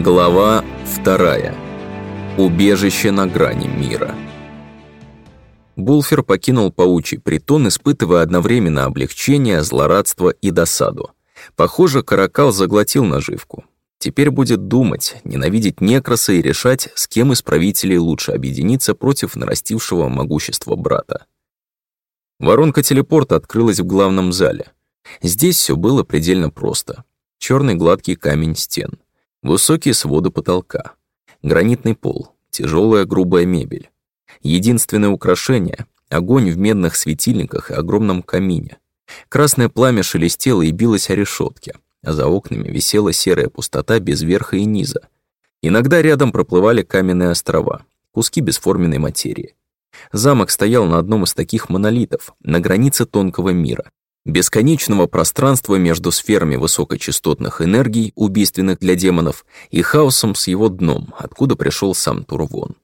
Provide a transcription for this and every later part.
Глава вторая. Убежище на грани мира. Булфер покинул паучий притон, испытывая одновременно облегчение, злорадство и досаду. Похоже, Каракал заглотил наживку. Теперь будет думать, ненавидеть некраса и решать, с кем из правителей лучше объединиться против нарастившего могущества брата. Воронка телепорта открылась в главном зале. Здесь все было предельно просто. Черный гладкий камень стен, высокие своды потолка, гранитный пол, тяжелая грубая мебель. Единственное украшение — огонь в медных светильниках и огромном камине. Красное пламя шелестело и билось о решетке, а за окнами висела серая пустота без верха и низа. Иногда рядом проплывали каменные острова, куски бесформенной материи. Замок стоял на одном из таких монолитов, на границе тонкого мира, бесконечного пространства между сферами высокочастотных энергий, убийственных для демонов, и хаосом с его дном, откуда пришел сам Турвон.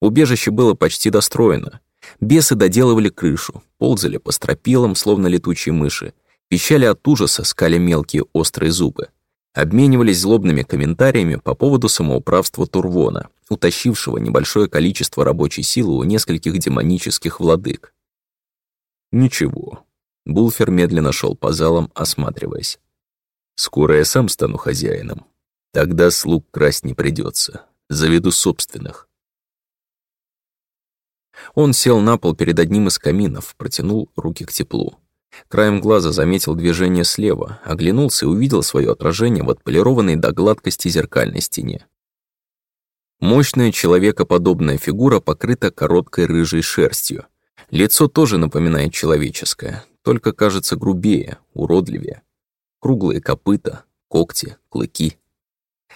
Убежище было почти достроено. Бесы доделывали крышу, ползали по стропилам, словно летучие мыши, пищали от ужаса, скали мелкие острые зубы, обменивались злобными комментариями по поводу самоуправства Турвона, утащившего небольшое количество рабочей силы у нескольких демонических владык. Ничего, Булфер медленно шел по залам, осматриваясь. «Скоро я сам стану хозяином. Тогда слуг красть не придется. Заведу собственных». Он сел на пол перед одним из каминов, протянул руки к теплу. Краем глаза заметил движение слева, оглянулся и увидел свое отражение в отполированной до гладкости зеркальной стене. Мощная человекоподобная фигура покрыта короткой рыжей шерстью. Лицо тоже напоминает человеческое, только кажется грубее, уродливее. Круглые копыта, когти, клыки.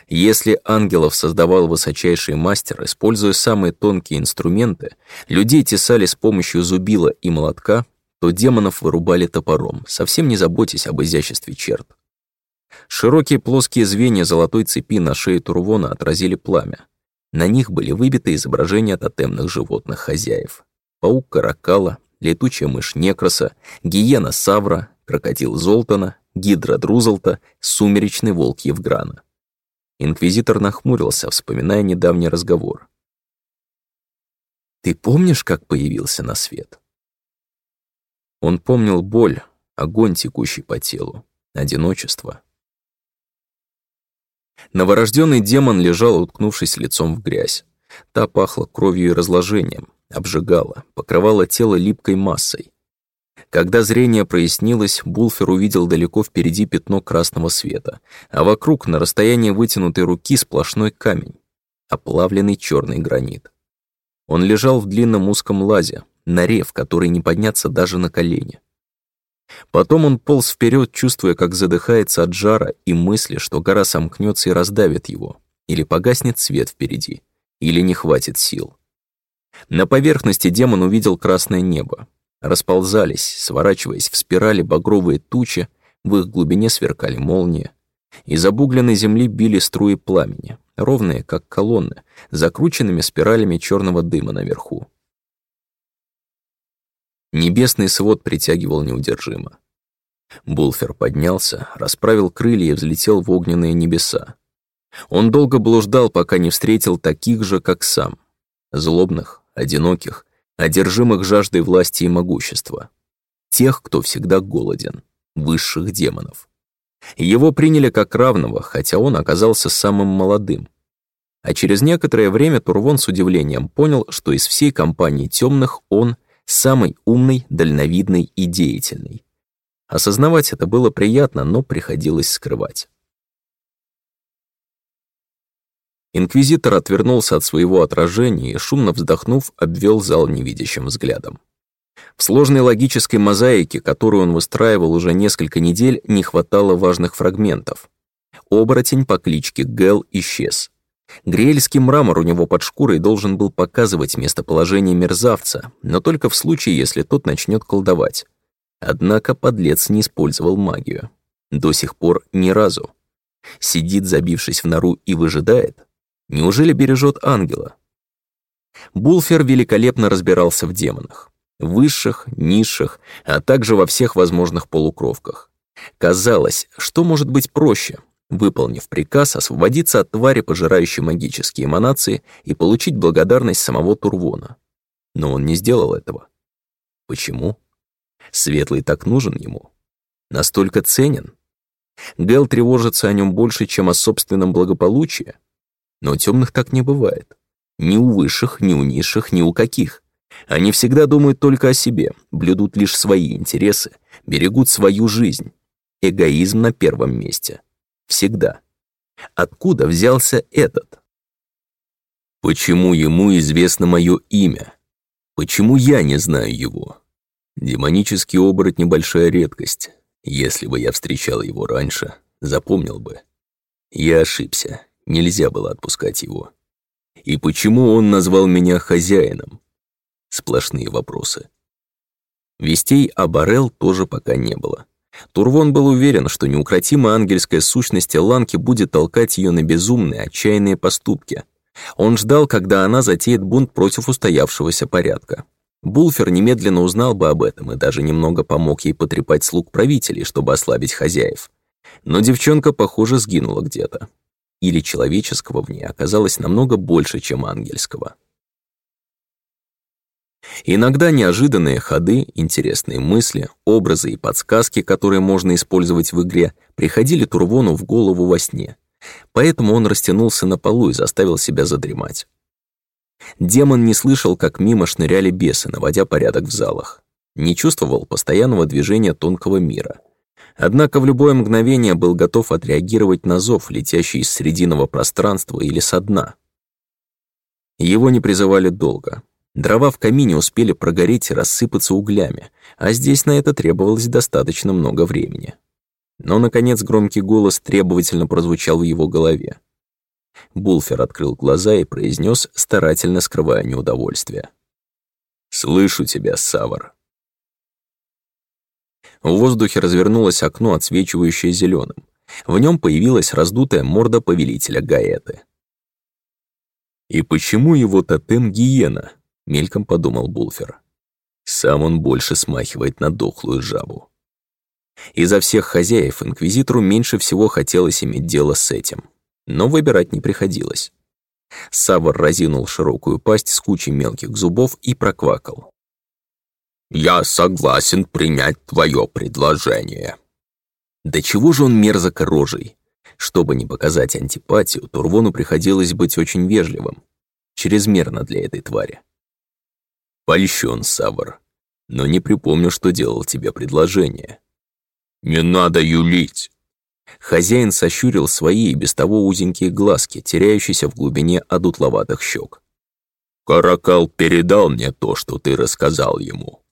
Если ангелов создавал высочайший мастер, используя самые тонкие инструменты, людей тесали с помощью зубила и молотка, то демонов вырубали топором, совсем не заботясь об изяществе черт. Широкие плоские звенья золотой цепи на шее Турвона отразили пламя. На них были выбиты изображения тотемных животных хозяев. Паук Каракала, летучая мышь Некроса, гиена Савра, крокодил Золтана, гидра Друзолта, сумеречный волк Евграна. Инквизитор нахмурился, вспоминая недавний разговор. «Ты помнишь, как появился на свет?» Он помнил боль, огонь, текущий по телу, одиночество. Новорожденный демон лежал, уткнувшись лицом в грязь. Та пахла кровью и разложением, обжигала, покрывала тело липкой массой. Когда зрение прояснилось, Булфер увидел далеко впереди пятно красного света, а вокруг, на расстоянии вытянутой руки, сплошной камень, оплавленный черный гранит. Он лежал в длинном узком лазе, норе, в который не подняться даже на колени. Потом он полз вперед, чувствуя, как задыхается от жара и мысли, что гора сомкнется и раздавит его, или погаснет свет впереди, или не хватит сил. На поверхности демон увидел красное небо. Расползались, сворачиваясь в спирали багровые тучи, в их глубине сверкали молнии. Из обугленной земли били струи пламени, ровные, как колонны, закрученными спиралями черного дыма наверху. Небесный свод притягивал неудержимо. Булфер поднялся, расправил крылья и взлетел в огненные небеса. Он долго блуждал, пока не встретил таких же, как сам. Злобных, одиноких, одержимых жаждой власти и могущества. Тех, кто всегда голоден, высших демонов. Его приняли как равного, хотя он оказался самым молодым. А через некоторое время Турвон с удивлением понял, что из всей компании темных он самый умный, дальновидный и деятельный. Осознавать это было приятно, но приходилось скрывать. Инквизитор отвернулся от своего отражения и, шумно вздохнув, обвел зал невидящим взглядом. В сложной логической мозаике, которую он выстраивал уже несколько недель, не хватало важных фрагментов. Оборотень по кличке Гел исчез. Гриэльский мрамор у него под шкурой должен был показывать местоположение мерзавца, но только в случае, если тот начнет колдовать. Однако подлец не использовал магию. До сих пор ни разу. Сидит, забившись в нору, и выжидает. Неужели бережет ангела? Булфер великолепно разбирался в демонах. Высших, низших, а также во всех возможных полукровках. Казалось, что может быть проще? выполнив приказ освободиться от твари, пожирающей магические эманации, и получить благодарность самого Турвона. Но он не сделал этого. Почему? Светлый так нужен ему. Настолько ценен. Гэл тревожится о нем больше, чем о собственном благополучии. Но темных так не бывает. Ни у высших, ни у низших, ни у каких. Они всегда думают только о себе, блюдут лишь свои интересы, берегут свою жизнь. Эгоизм на первом месте. Всегда. Откуда взялся этот? Почему ему известно мое имя? Почему я не знаю его? Демонический оборот — небольшая редкость. Если бы я встречал его раньше, запомнил бы. Я ошибся, нельзя было отпускать его. И почему он назвал меня хозяином? Сплошные вопросы. Вестей о Барел тоже пока не было. Турвон был уверен, что неукротимая ангельская сущность Ланки будет толкать ее на безумные, отчаянные поступки. Он ждал, когда она затеет бунт против устоявшегося порядка. Булфер немедленно узнал бы об этом и даже немного помог ей потрепать слуг правителей, чтобы ослабить хозяев. Но девчонка, похоже, сгинула где-то. Или человеческого в ней оказалось намного больше, чем ангельского. Иногда неожиданные ходы, интересные мысли, образы и подсказки, которые можно использовать в игре, приходили Турвону в голову во сне. Поэтому он растянулся на полу и заставил себя задремать. Демон не слышал, как мимо шныряли бесы, наводя порядок в залах. Не чувствовал постоянного движения тонкого мира. Однако в любое мгновение был готов отреагировать на зов, летящий из срединного пространства или со дна. Его не призывали долго. Дрова в камине успели прогореть и рассыпаться углями, а здесь на это требовалось достаточно много времени. Но, наконец, громкий голос требовательно прозвучал в его голове. Булфер открыл глаза и произнес, старательно скрывая неудовольствие. «Слышу тебя, Савар». В воздухе развернулось окно, отсвечивающее зеленым. В нем появилась раздутая морда повелителя Гаэты. «И почему его тотем гиена?» — мельком подумал Булфер. Сам он больше смахивает на дохлую жабу. Изо всех хозяев инквизитору меньше всего хотелось иметь дело с этим, но выбирать не приходилось. Савар разинул широкую пасть с кучей мелких зубов и проквакал. «Я согласен принять твое предложение». Да чего же он мерзок рожей? Чтобы не показать антипатию, Турвону приходилось быть очень вежливым. Чрезмерно для этой твари. Польщен, Савр, но не припомню, что делал тебе предложение. Не надо юлить. Хозяин сощурил свои и без того узенькие глазки, теряющиеся в глубине одутловатых щек. «Каракал передал мне то, что ты рассказал ему.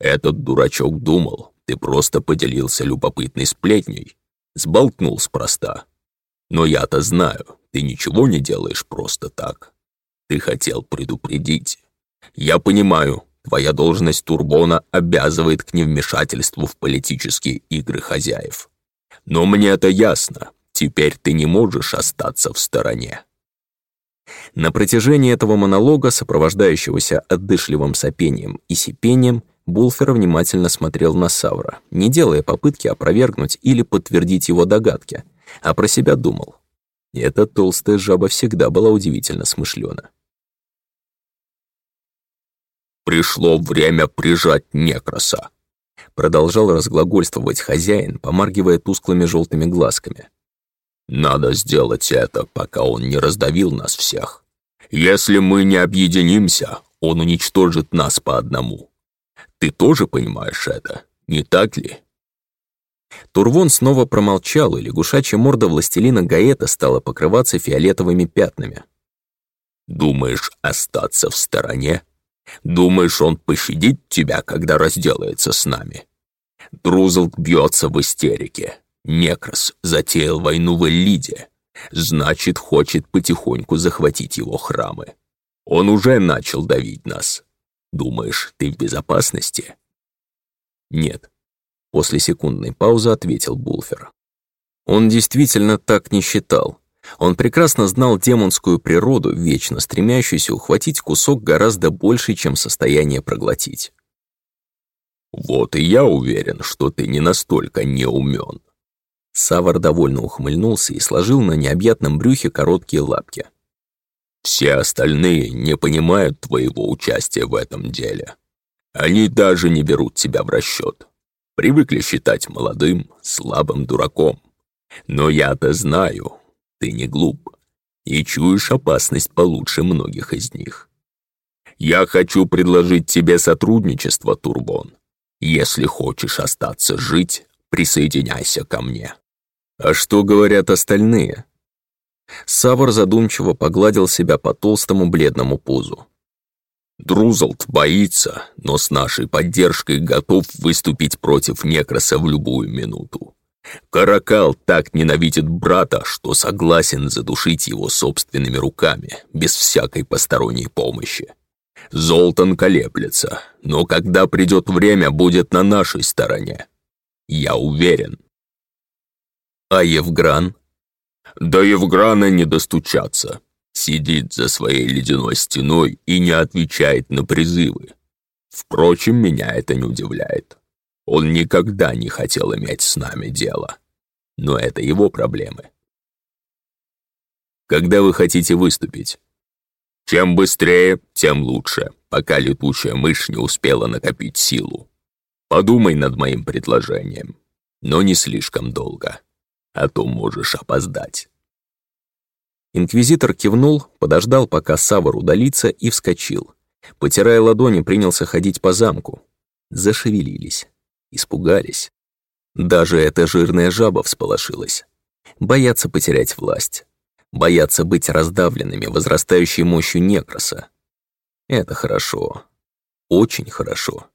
Этот дурачок думал, ты просто поделился любопытной сплетней, сболтнул спроста. Но я-то знаю, ты ничего не делаешь просто так. Ты хотел предупредить. Я понимаю, твоя должность Турбона обязывает к невмешательству в политические игры хозяев. Но мне это ясно. Теперь ты не можешь остаться в стороне. На протяжении этого монолога, сопровождающегося отдышливым сопением и сипением, Булфер внимательно смотрел на Савра, не делая попытки опровергнуть или подтвердить его догадки, а про себя думал. Эта толстая жаба всегда была удивительно смышлена. «Пришло время прижать некроса», продолжал разглагольствовать хозяин, помаргивая тусклыми желтыми глазками. «Надо сделать это, пока он не раздавил нас всех. Если мы не объединимся, он уничтожит нас по одному. Ты тоже понимаешь это, не так ли?» Турвон снова промолчал, и лягушачья морда властелина Гаэта стала покрываться фиолетовыми пятнами. «Думаешь остаться в стороне?» Думаешь, он пощадит тебя, когда разделается с нами? Друзл бьется в истерике. Некрос затеял войну в Эллиде. Значит, хочет потихоньку захватить его храмы. Он уже начал давить нас. Думаешь, ты в безопасности? Нет. После секундной паузы ответил Булфер. Он действительно так не считал. Он прекрасно знал демонскую природу, вечно стремящуюся ухватить кусок гораздо больше, чем состояние проглотить. «Вот и я уверен, что ты не настолько неумен». Савар довольно ухмыльнулся и сложил на необъятном брюхе короткие лапки. «Все остальные не понимают твоего участия в этом деле. Они даже не берут тебя в расчет. Привыкли считать молодым, слабым дураком. Но я-то знаю, ты не глуп и чуешь опасность получше многих из них. Я хочу предложить тебе сотрудничество, Турбон. Если хочешь остаться жить, присоединяйся ко мне. А что говорят остальные? Савар задумчиво погладил себя по толстому бледному пузу. Друзалд боится, но с нашей поддержкой готов выступить против Некроса в любую минуту. Каракал так ненавидит брата, что согласен задушить его собственными руками, без всякой посторонней помощи. Золтан колеблется, но когда придет время, будет на нашей стороне. Я уверен. А Евгран? До Евграна не достучаться. Сидит за своей ледяной стеной и не отвечает на призывы. Впрочем, меня это не удивляет. Он никогда не хотел иметь с нами дело. Но это его проблемы. Когда вы хотите выступить? Чем быстрее, тем лучше, пока летучая мышь не успела накопить силу. Подумай над моим предложением, но не слишком долго а то можешь опоздать». Инквизитор кивнул, подождал, пока Савар удалится, и вскочил. Потирая ладони, принялся ходить по замку. Зашевелились. Испугались. Даже эта жирная жаба всполошилась. Боятся потерять власть. Боятся быть раздавленными возрастающей мощью некроса. Это хорошо. Очень хорошо.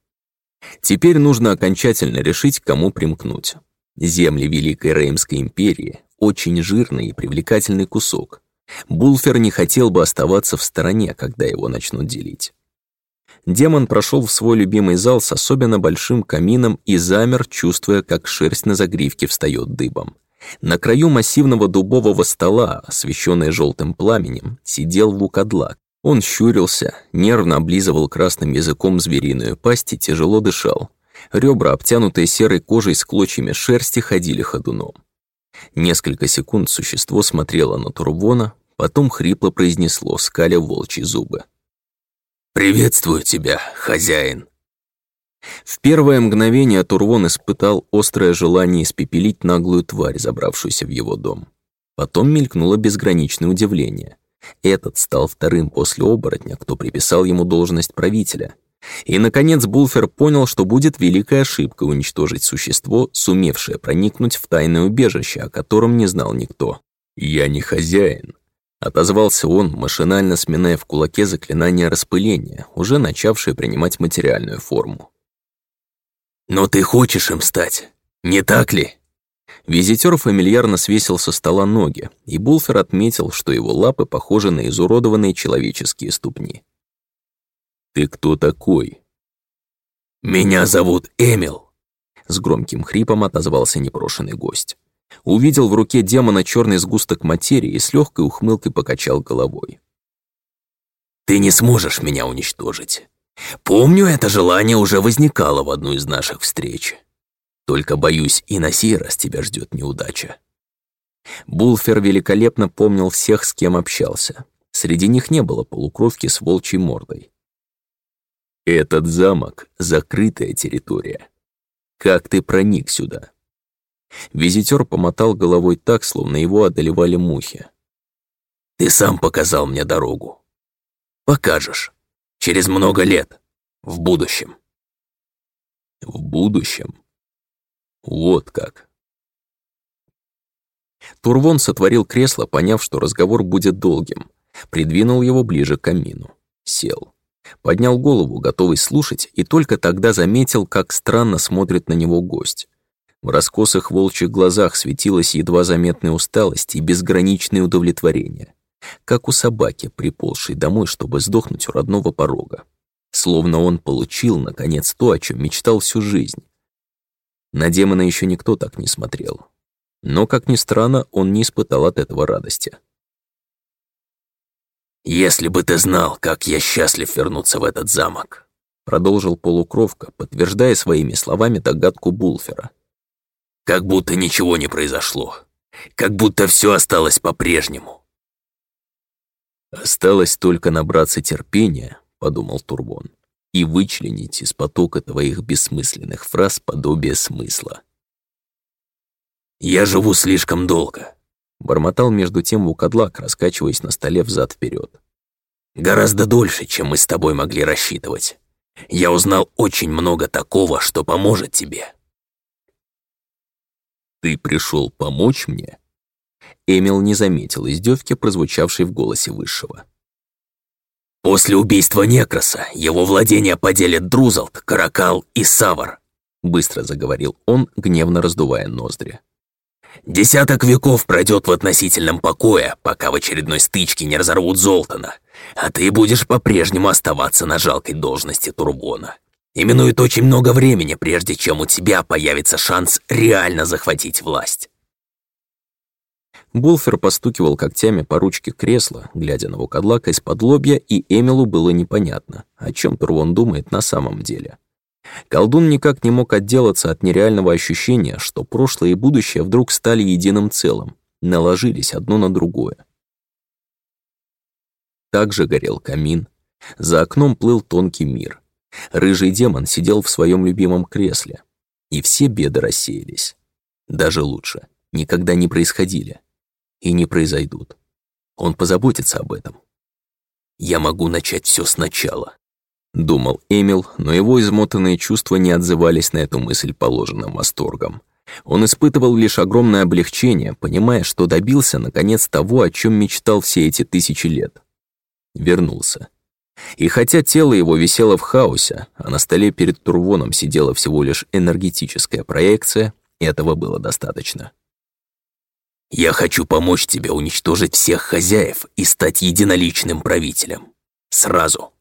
Теперь нужно окончательно решить, кому примкнуть. Земли Великой Реймской империи — очень жирный и привлекательный кусок. Булфер не хотел бы оставаться в стороне, когда его начнут делить. Демон прошел в свой любимый зал с особенно большим камином и замер, чувствуя, как шерсть на загривке встает дыбом. На краю массивного дубового стола, освещенный желтым пламенем, сидел Вукадлак. Он щурился, нервно облизывал красным языком звериную пасть и тяжело дышал. Ребра, обтянутые серой кожей с клочьями шерсти, ходили ходуном. Несколько секунд существо смотрело на Турбона, потом хрипло произнесло, скаля волчьи зубы. «Приветствую тебя, хозяин!» В первое мгновение Турвон испытал острое желание испепелить наглую тварь, забравшуюся в его дом. Потом мелькнуло безграничное удивление. Этот стал вторым после оборотня, кто приписал ему должность правителя — и, наконец, Булфер понял, что будет великая ошибка уничтожить существо, сумевшее проникнуть в тайное убежище, о котором не знал никто. «Я не хозяин», — отозвался он, машинально сминая в кулаке заклинание распыления, уже начавшее принимать материальную форму. «Но ты хочешь им стать, не так ли?» Визитер фамильярно свесил со стола ноги, и Булфер отметил, что его лапы похожи на изуродованные человеческие ступни. «Ты кто такой?» «Меня зовут Эмил», — с громким хрипом отозвался непрошенный гость. Увидел в руке демона черный сгусток материи и с легкой ухмылкой покачал головой. «Ты не сможешь меня уничтожить. Помню, это желание уже возникало в одну из наших встреч. Только, боюсь, и на сей раз тебя ждет неудача». Булфер великолепно помнил всех, с кем общался. Среди них не было полукровки с волчьей мордой. Этот замок — закрытая территория. Как ты проник сюда? Визитер помотал головой так, словно его одолевали мухи. Ты сам показал мне дорогу. Покажешь. Через много лет. В будущем. В будущем? Вот как. Турвон сотворил кресло, поняв, что разговор будет долгим. Придвинул его ближе к камину. Сел. Поднял голову, готовый слушать, и только тогда заметил, как странно смотрит на него гость. В раскосых волчьих глазах светилась едва заметная усталость и безграничное удовлетворение. Как у собаки, приползшей домой, чтобы сдохнуть у родного порога. Словно он получил, наконец, то, о чем мечтал всю жизнь. На демона еще никто так не смотрел. Но, как ни странно, он не испытал от этого радости. «Если бы ты знал, как я счастлив вернуться в этот замок», продолжил полукровка, подтверждая своими словами догадку Булфера. Как будто ничего не произошло. Как будто все осталось по-прежнему. «Осталось только набраться терпения», — подумал Турбон, «и вычленить из потока твоих бессмысленных фраз подобие смысла». «Я живу слишком долго», — бормотал между тем Вукадлак, раскачиваясь на столе взад вперед. «Гораздо дольше, чем мы с тобой могли рассчитывать. Я узнал очень много такого, что поможет тебе». «Ты пришел помочь мне?» Эмил не заметил издевки, прозвучавшей в голосе Высшего. «После убийства Некроса его владения поделят Друзалт, Каракал и Савар», быстро заговорил он, гневно раздувая ноздри. «Десяток веков пройдет в относительном покое, пока в очередной стычке не разорвут Золтана, а ты будешь по-прежнему оставаться на жалкой должности Турбона. И минует очень много времени, прежде чем у тебя появится шанс реально захватить власть». Булфер постукивал когтями по ручке кресла, глядя на Вукадлака из-под лобья, и Эмилу было непонятно, о чем Турвон думает на самом деле. Колдун никак не мог отделаться от нереального ощущения, что прошлое и будущее вдруг стали единым целым, наложились одно на другое. Также горел камин. За окном плыл тонкий мир. Рыжий демон сидел в своем любимом кресле. И все беды рассеялись. Даже лучше. Никогда не происходили и не произойдут. Он позаботится об этом. «Я могу начать все сначала», — думал Эмил, но его измотанные чувства не отзывались на эту мысль положенным восторгом. Он испытывал лишь огромное облегчение, понимая, что добился, наконец, того, о чем мечтал все эти тысячи лет. Вернулся. И хотя тело его висело в хаосе, а на столе перед Турвоном сидела всего лишь энергетическая проекция, этого было достаточно. Я хочу помочь тебе уничтожить всех хозяев и стать единоличным правителем. Сразу.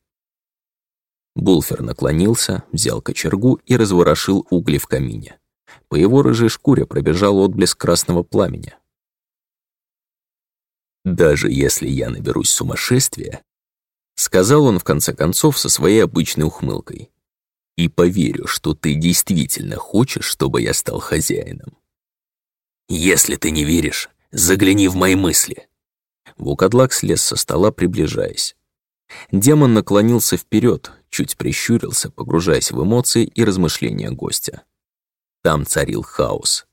Булфер наклонился, взял кочергу и разворошил угли в камине. По его рыжей шкуре пробежал отблеск красного пламени. «Даже если я наберусь сумасшествия», — сказал он в конце концов со своей обычной ухмылкой, «и поверю, что ты действительно хочешь, чтобы я стал хозяином, «Если ты не веришь, загляни в мои мысли». Вукадлак слез со стола, приближаясь. Демон наклонился вперед, чуть прищурился, погружаясь в эмоции и размышления гостя. Там царил хаос.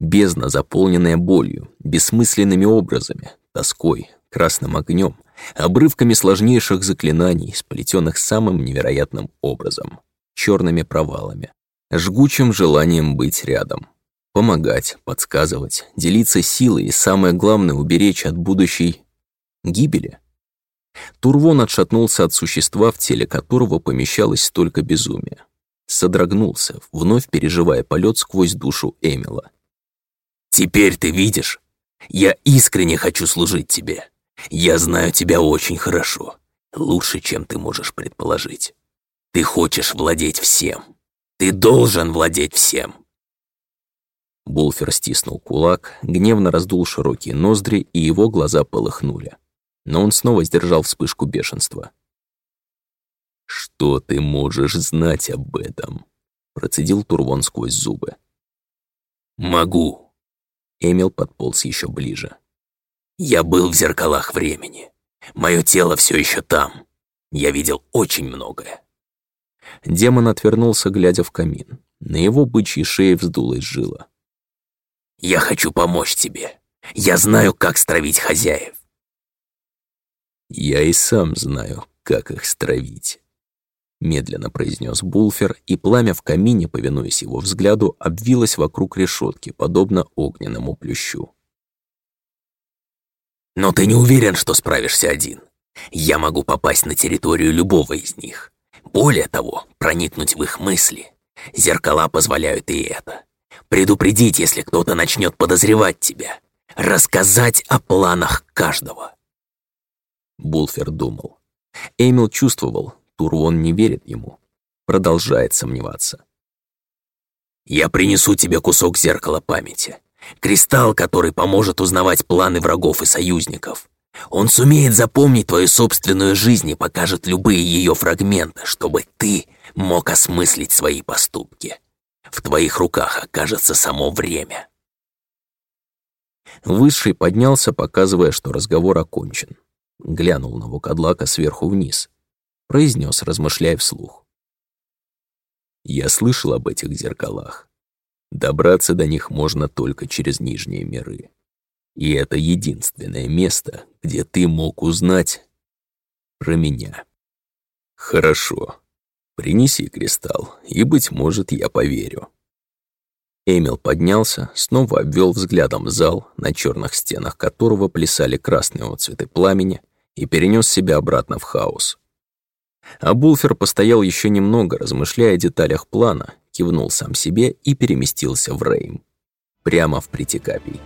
Бездна, заполненная болью, бессмысленными образами, тоской, красным огнем, обрывками сложнейших заклинаний, сплетенных самым невероятным образом, черными провалами, жгучим желанием быть рядом. Помогать, подсказывать, делиться силой и, самое главное, уберечь от будущей гибели. Турвон отшатнулся от существа, в теле которого помещалось столько безумия. Содрогнулся, вновь переживая полет сквозь душу Эмила. «Теперь ты видишь? Я искренне хочу служить тебе. Я знаю тебя очень хорошо. Лучше, чем ты можешь предположить. Ты хочешь владеть всем. Ты должен владеть всем. Булфер стиснул кулак, гневно раздул широкие ноздри, и его глаза полыхнули. Но он снова сдержал вспышку бешенства. «Что ты можешь знать об этом?» Процедил Турвон сквозь зубы. «Могу». Эмил подполз еще ближе. «Я был в зеркалах времени. Мое тело все еще там. Я видел очень многое». Демон отвернулся, глядя в камин. На его бычьей шее вздулась жила. Я хочу помочь тебе. Я знаю, как стравить хозяев. Я и сам знаю, как их стравить. Медленно произнес Булфер, и пламя в камине, повинуясь его взгляду, обвилось вокруг решетки, подобно огненному плющу. «Но ты не уверен, что справишься один. Я могу попасть на территорию любого из них. Более того, проникнуть в их мысли. Зеркала позволяют и это. Предупредить, если кто-то начнет подозревать тебя. Рассказать о планах каждого. Булфер думал. Эмил чувствовал, Турвон не верит ему. Продолжает сомневаться. «Я принесу тебе кусок зеркала памяти. Кристалл, который поможет узнавать планы врагов и союзников. Он сумеет запомнить твою собственную жизнь и покажет любые ее фрагменты, чтобы ты мог осмыслить свои поступки. В твоих руках окажется само время. Высший поднялся, показывая, что разговор окончен. Глянул на Вукадлака сверху вниз. Произнес, размышляя вслух. Я слышал об этих зеркалах. Добраться до них можно только через нижние миры. И это единственное место, где ты мог узнать про меня. Хорошо. Принеси кристалл, и, быть может, я поверю. Эмил поднялся, снова обвел взглядом зал, на черных стенах которого плясали красные отцветы пламени, и перенес себя обратно в хаос. А Булфер постоял еще немного, размышляя о деталях плана, кивнул сам себе и переместился в Рейм. Прямо в Притикапий.